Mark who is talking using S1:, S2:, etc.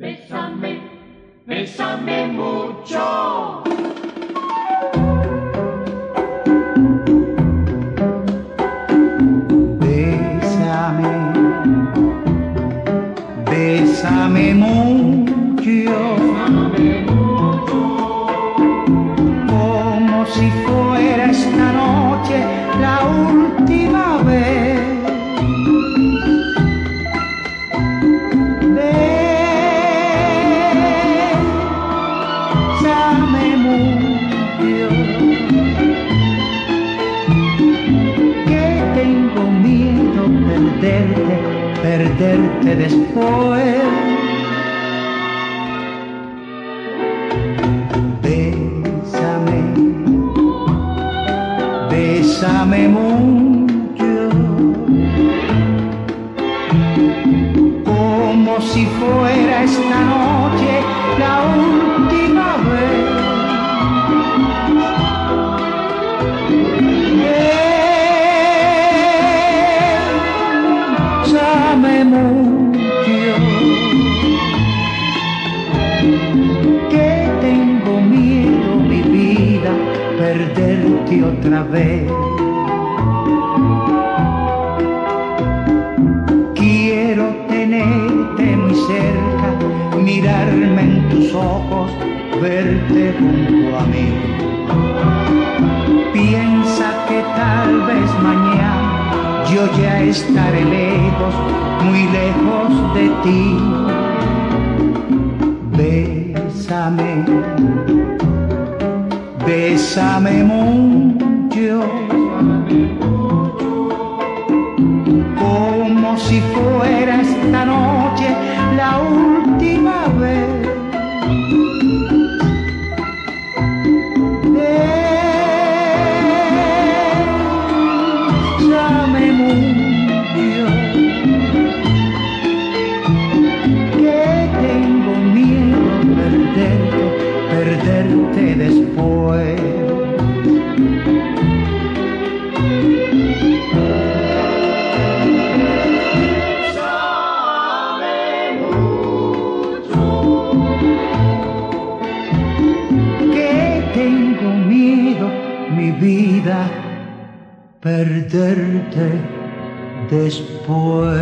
S1: Bésame, bésame mucho.
S2: Bésame, bésame mucho, como si fuera esta noche la última vez. Perderte, perderte después. Bésame, bésame mucho, como si fuera esta noche la última vez. Bésame mucho, que tengo miedo, mi vida, perderte otra vez. Quiero tenerte muy cerca, mirarme en tus ojos, verte junto a mí. Piensa que tal vez mañana yo ya estaré lejos, muy lejos de ti. Bésame, bésame mucho, vida, perderte después.